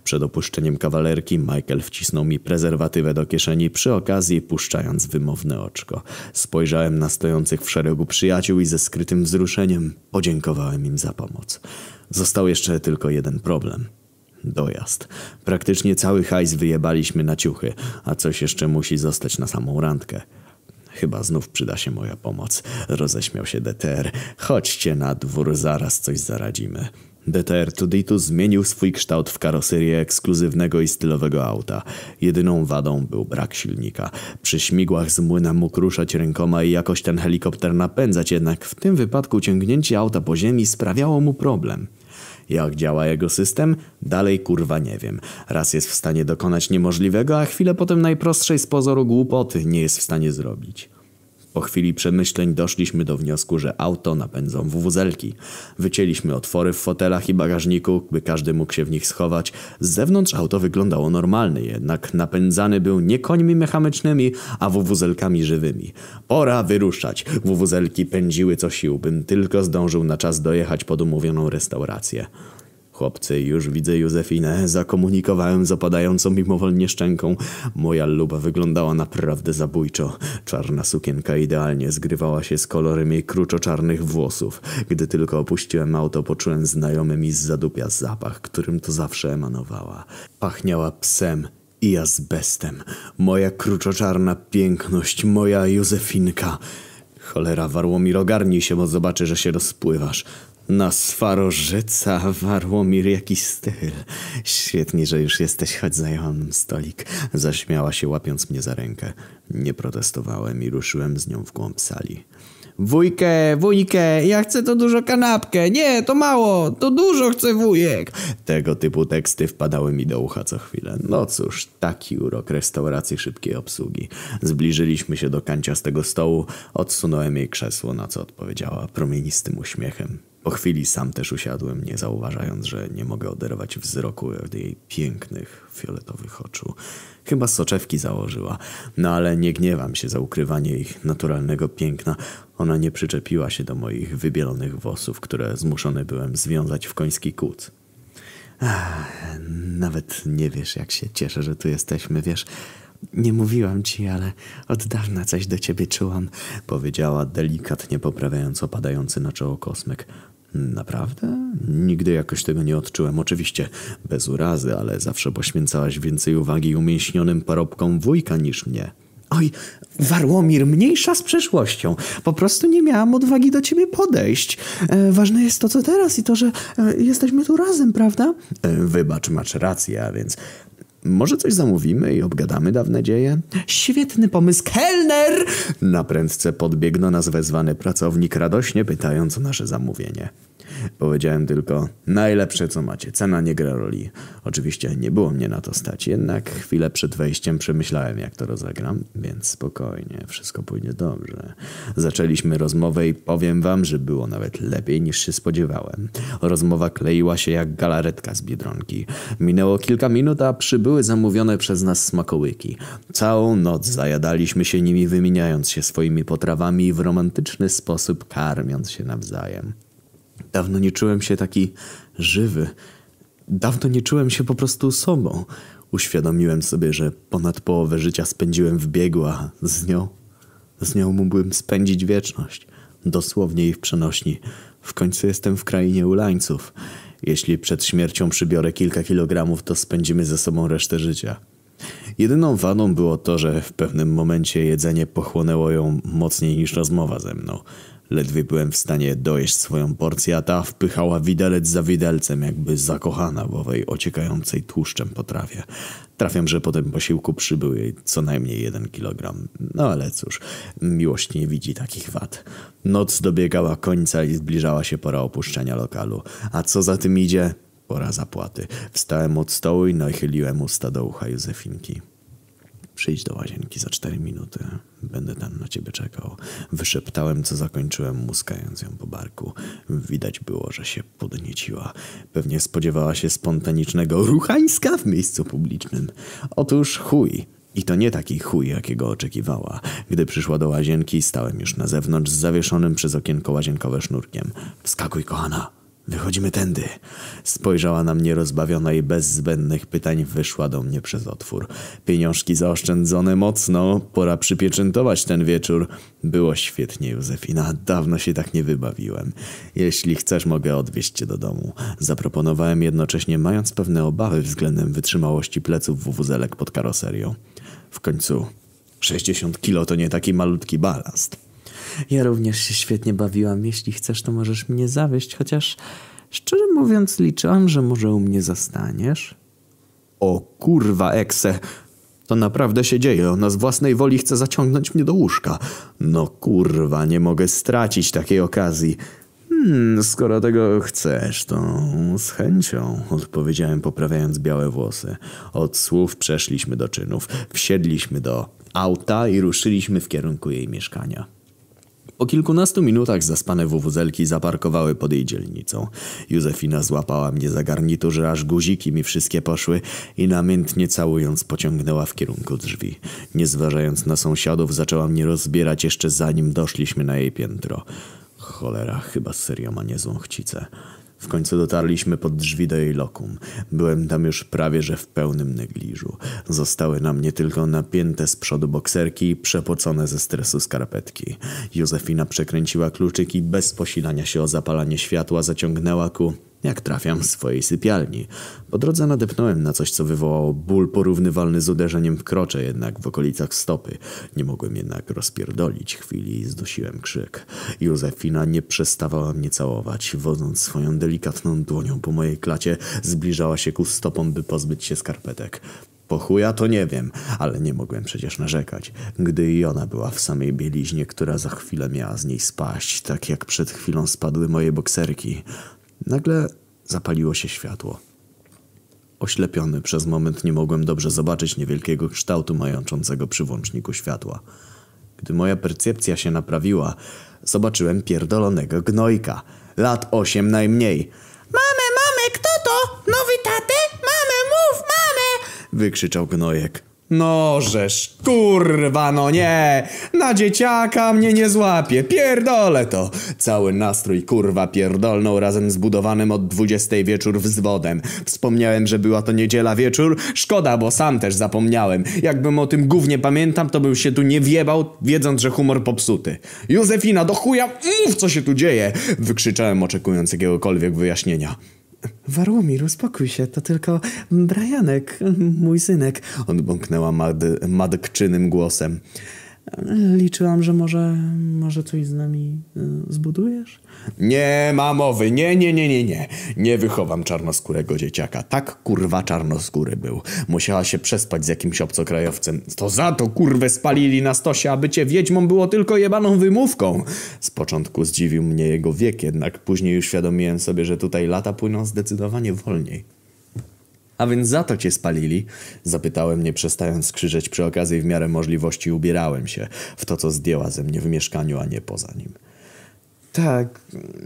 Przed opuszczeniem kawalerki Michael wcisnął mi prezerwatywę do kieszeni, przy okazji puszczając wymowne oczko. Spojrzałem na stojących w szeregu przyjaciół i ze skrytym wzruszeniem podziękowałem im za pomoc. Został jeszcze tylko jeden problem – Dojazd. Praktycznie cały hajs wyjebaliśmy na ciuchy, a coś jeszcze musi zostać na samą randkę. Chyba znów przyda się moja pomoc. Roześmiał się DTR. Chodźcie na dwór, zaraz coś zaradzimy. DTR Tuditu zmienił swój kształt w karoserię ekskluzywnego i stylowego auta. Jedyną wadą był brak silnika. Przy śmigłach z młyna mógł ruszać rękoma i jakoś ten helikopter napędzać, jednak w tym wypadku ciągnięcie auta po ziemi sprawiało mu problem. Jak działa jego system? Dalej kurwa nie wiem. Raz jest w stanie dokonać niemożliwego, a chwilę potem najprostszej z pozoru głupoty nie jest w stanie zrobić. Po chwili przemyśleń doszliśmy do wniosku, że auto napędzą wuwuzelki. Wycięliśmy otwory w fotelach i bagażniku, by każdy mógł się w nich schować. Z zewnątrz auto wyglądało normalnie, jednak napędzany był nie końmi mechanicznymi, a wuwuzelkami żywymi. Pora wyruszać. Wuwuzelki pędziły co sił, bym tylko zdążył na czas dojechać pod umówioną restaurację. Chłopcy, już widzę Józefinę. Zakomunikowałem z opadającą mimowolnie szczęką. Moja luba wyglądała naprawdę zabójczo. Czarna sukienka idealnie zgrywała się z kolorem jej kruczo-czarnych włosów. Gdy tylko opuściłem auto, poczułem znajomy mi z zadupia zapach, którym to zawsze emanowała. Pachniała psem i azbestem. Moja kruczo-czarna piękność, moja Józefinka. Cholera, Warłomir, ogarnij się, bo zobaczy, że się rozpływasz. Na swarożyca, Warłomir, jaki styl. Świetnie, że już jesteś, choć zająłem stolik. Zaśmiała się, łapiąc mnie za rękę. Nie protestowałem i ruszyłem z nią w głąb sali. Wujkę, wujkę, ja chcę to dużo kanapkę. Nie, to mało, to dużo chce wujek. Tego typu teksty wpadały mi do ucha co chwilę. No cóż, taki urok restauracji szybkiej obsługi. Zbliżyliśmy się do kanciastego stołu, odsunąłem jej krzesło, na co odpowiedziała promienistym uśmiechem. Po chwili sam też usiadłem, nie zauważając, że nie mogę oderwać wzroku od jej pięknych, fioletowych oczu. Chyba soczewki założyła, no ale nie gniewam się za ukrywanie ich naturalnego piękna. Ona nie przyczepiła się do moich wybielonych włosów, które zmuszony byłem związać w koński kłód. Ach, nawet nie wiesz, jak się cieszę, że tu jesteśmy, wiesz... Nie mówiłam ci, ale od dawna coś do ciebie czułam, powiedziała delikatnie poprawiając opadający na czoło kosmyk. Naprawdę? Nigdy jakoś tego nie odczułem. Oczywiście bez urazy, ale zawsze poświęcałaś więcej uwagi umięśnionym parobkom wujka niż mnie. Oj, Warłomir, mniejsza z przeszłością. Po prostu nie miałam odwagi do ciebie podejść. E, ważne jest to, co teraz i to, że e, jesteśmy tu razem, prawda? E, wybacz, masz rację, a więc może coś zamówimy i obgadamy dawne dzieje? Świetny pomysł, kelner! Na prędce podbiegł do nas wezwany pracownik, radośnie pytając o nasze zamówienie. Powiedziałem tylko, najlepsze co macie, cena nie gra roli. Oczywiście nie było mnie na to stać, jednak chwilę przed wejściem przemyślałem jak to rozegram, więc spokojnie, wszystko pójdzie dobrze. Zaczęliśmy rozmowę i powiem wam, że było nawet lepiej niż się spodziewałem. Rozmowa kleiła się jak galaretka z Biedronki. Minęło kilka minut, a przybyły zamówione przez nas smakołyki. Całą noc zajadaliśmy się nimi wymieniając się swoimi potrawami i w romantyczny sposób karmiąc się nawzajem. Dawno nie czułem się taki żywy. Dawno nie czułem się po prostu sobą. Uświadomiłem sobie, że ponad połowę życia spędziłem w biegu, a z nią, z nią mógłbym spędzić wieczność. Dosłownie i w przenośni. W końcu jestem w krainie ulańców. Jeśli przed śmiercią przybiorę kilka kilogramów, to spędzimy ze sobą resztę życia. Jedyną wadą było to, że w pewnym momencie jedzenie pochłonęło ją mocniej niż rozmowa ze mną. Ledwie byłem w stanie dojeść swoją porcję, a ta wpychała widelec za widelcem, jakby zakochana w owej ociekającej tłuszczem potrawie. Trafiam, że po tym posiłku przybył jej co najmniej jeden kilogram. No ale cóż, miłość nie widzi takich wad. Noc dobiegała końca i zbliżała się pora opuszczenia lokalu. A co za tym idzie? Pora zapłaty. Wstałem od stołu i nachyliłem usta do ucha Józefinki. Przyjdź do łazienki za cztery minuty. Będę tam na ciebie czekał. Wyszeptałem, co zakończyłem, muskając ją po barku. Widać było, że się podnieciła. Pewnie spodziewała się spontanicznego ruchańska w miejscu publicznym. Otóż chuj. I to nie taki chuj, jakiego oczekiwała. Gdy przyszła do łazienki, stałem już na zewnątrz z zawieszonym przez okienko łazienkowe sznurkiem. Wskakuj, kochana. Wychodzimy tędy. Spojrzała na mnie rozbawiona i bez zbędnych pytań wyszła do mnie przez otwór. Pieniążki zaoszczędzone mocno. Pora przypieczętować ten wieczór. Było świetnie, Józefina. Dawno się tak nie wybawiłem. Jeśli chcesz, mogę odwieźć cię do domu. Zaproponowałem jednocześnie, mając pewne obawy względem wytrzymałości pleców wuwuzelek pod karoserią. W końcu 60 kilo to nie taki malutki balast. Ja również się świetnie bawiłam. Jeśli chcesz, to możesz mnie zawieść, chociaż szczerze mówiąc liczyłam, że może u mnie zostaniesz. O kurwa, Ekse! To naprawdę się dzieje. Ona z własnej woli chce zaciągnąć mnie do łóżka. No kurwa, nie mogę stracić takiej okazji. Hmm, skoro tego chcesz, to z chęcią, odpowiedziałem poprawiając białe włosy. Od słów przeszliśmy do czynów. Wsiedliśmy do auta i ruszyliśmy w kierunku jej mieszkania. Po kilkunastu minutach zaspane wuwuzelki zaparkowały pod jej dzielnicą. Józefina złapała mnie za garniturze, aż guziki mi wszystkie poszły i namiętnie całując pociągnęła w kierunku drzwi. Nie zważając na sąsiadów, zaczęła mnie rozbierać jeszcze zanim doszliśmy na jej piętro. Cholera, chyba serio ma niezłą chcicę. W końcu dotarliśmy pod drzwi do jej lokum. Byłem tam już prawie że w pełnym negliżu. Zostały na mnie tylko napięte z przodu bokserki i przepocone ze stresu skarpetki. Józefina przekręciła kluczyk i bez posilania się o zapalanie światła zaciągnęła ku jak trafiam, swojej sypialni. Po drodze nadepnąłem na coś, co wywołało ból porównywalny z uderzeniem w krocze, jednak w okolicach stopy. Nie mogłem jednak rozpierdolić chwili i zdusiłem krzyk. Józefina nie przestawała mnie całować, wodząc swoją delikatną dłonią po mojej klacie, zbliżała się ku stopom, by pozbyć się skarpetek. Po chuja to nie wiem, ale nie mogłem przecież narzekać, gdy i ona była w samej bieliźnie, która za chwilę miała z niej spaść, tak jak przed chwilą spadły moje bokserki. Nagle zapaliło się światło. Oślepiony przez moment nie mogłem dobrze zobaczyć niewielkiego kształtu majączącego przy włączniku światła. Gdy moja percepcja się naprawiła, zobaczyłem pierdolonego gnojka. Lat osiem najmniej. Mamy, mamy, kto to? Nowy tatę? Mamy, mów, mamy! Wykrzyczał gnojek. No żeż, kurwa, no nie! Na dzieciaka mnie nie złapie, pierdolę to! Cały nastrój kurwa pierdolną razem z budowanym od 20 wieczór wzwodem. Wspomniałem, że była to niedziela wieczór? Szkoda, bo sam też zapomniałem. Jakbym o tym głównie pamiętam, to bym się tu nie wjebał, wiedząc, że humor popsuty. Józefina, do chuja, mów co się tu dzieje! Wykrzyczałem oczekując jakiegokolwiek wyjaśnienia. Warłomir, uspokój się, to tylko Brajanek, mój synek. Odbąknęła mad madkczynym głosem. Liczyłam, że może, może coś z nami y, zbudujesz? Nie ma mowy, nie, nie, nie, nie, nie. Nie wychowam czarnoskórego dzieciaka. Tak kurwa czarnoskóry był. Musiała się przespać z jakimś obcokrajowcem. To za to kurwę spalili na stosie, a bycie wiedźmą było tylko jebaną wymówką. Z początku zdziwił mnie jego wiek, jednak później uświadomiłem sobie, że tutaj lata płyną zdecydowanie wolniej. A więc za to cię spalili? Zapytałem, nie przestając skrzyżeć przy okazji w miarę możliwości ubierałem się w to, co zdjęła ze mnie w mieszkaniu, a nie poza nim. Tak,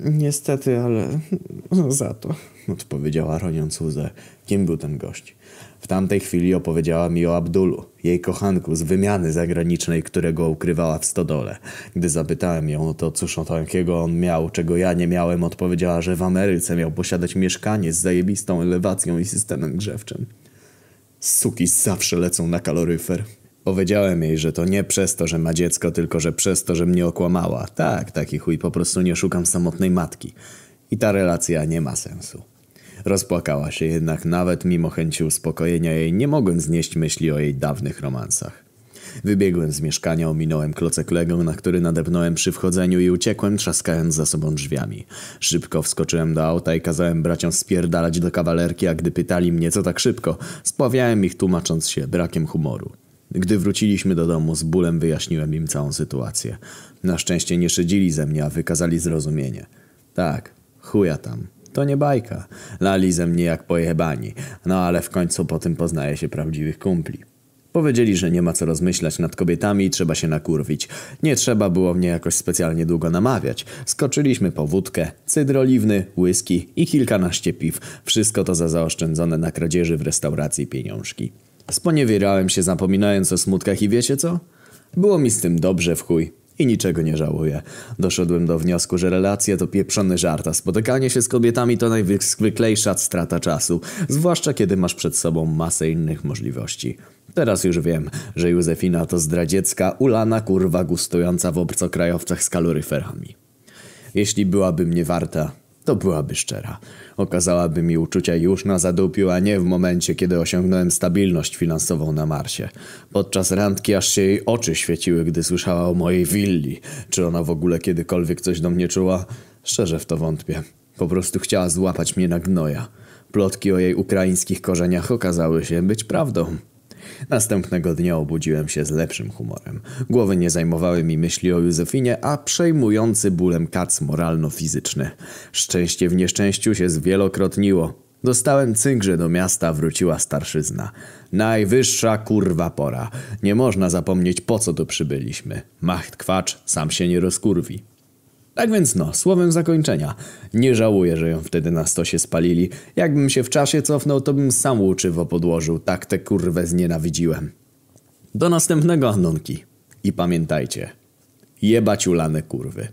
niestety, ale za to. Odpowiedziała roniąc łzę. Kim był ten gość? W tamtej chwili opowiedziała mi o Abdulu, jej kochanku z wymiany zagranicznej, którego ukrywała w stodole. Gdy zapytałem ją o to, cóż o takiego on miał, czego ja nie miałem, odpowiedziała, że w Ameryce miał posiadać mieszkanie z zajebistą elewacją i systemem grzewczym. Suki zawsze lecą na kaloryfer. Powiedziałem jej, że to nie przez to, że ma dziecko, tylko że przez to, że mnie okłamała. Tak, taki chuj, po prostu nie szukam samotnej matki. I ta relacja nie ma sensu. Rozpłakała się jednak nawet mimo chęci uspokojenia jej, nie mogłem znieść myśli o jej dawnych romansach. Wybiegłem z mieszkania, ominąłem klocek Lego, na który nadepnąłem przy wchodzeniu i uciekłem, trzaskając za sobą drzwiami. Szybko wskoczyłem do auta i kazałem braciom spierdalać do kawalerki, a gdy pytali mnie, co tak szybko, spławiałem ich tłumacząc się brakiem humoru. Gdy wróciliśmy do domu, z bólem wyjaśniłem im całą sytuację. Na szczęście nie szydzili ze mnie, a wykazali zrozumienie. Tak, chuja tam. To nie bajka. Lali ze mnie jak pojebani. No ale w końcu po tym poznaje się prawdziwych kumpli. Powiedzieli, że nie ma co rozmyślać nad kobietami i trzeba się nakurwić. Nie trzeba było mnie jakoś specjalnie długo namawiać. Skoczyliśmy po wódkę, cydr oliwny, whisky i kilkanaście piw. Wszystko to za zaoszczędzone na kradzieży w restauracji pieniążki. Sponiewierałem się zapominając o smutkach i wiecie co? Było mi z tym dobrze w chuj. I niczego nie żałuję. Doszedłem do wniosku, że relacje to pieprzony żart, a spotykanie się z kobietami to najzwyklejsza strata czasu, zwłaszcza kiedy masz przed sobą masę innych możliwości. Teraz już wiem, że Józefina to zdradziecka, ulana kurwa gustująca w obcokrajowcach z kaloryferami. Jeśli byłaby mnie warta, to byłaby szczera. Okazałaby mi uczucia już na zadupiu, a nie w momencie, kiedy osiągnąłem stabilność finansową na Marsie. Podczas randki aż się jej oczy świeciły, gdy słyszała o mojej willi. Czy ona w ogóle kiedykolwiek coś do mnie czuła? Szczerze w to wątpię. Po prostu chciała złapać mnie na gnoja. Plotki o jej ukraińskich korzeniach okazały się być prawdą. Następnego dnia obudziłem się z lepszym humorem. Głowy nie zajmowały mi myśli o Józefinie, a przejmujący bólem kac moralno-fizyczny. Szczęście w nieszczęściu się zwielokrotniło. Dostałem cynk, że do miasta wróciła starszyzna. Najwyższa kurwa pora. Nie można zapomnieć po co tu przybyliśmy. Macht kwacz, sam się nie rozkurwi. Tak więc no, słowem zakończenia. Nie żałuję, że ją wtedy na stosie spalili. Jakbym się w czasie cofnął, to bym sam łuczywo podłożył. Tak tę kurwę znienawidziłem. Do następnego Anonki. I pamiętajcie, jebać ulane kurwy.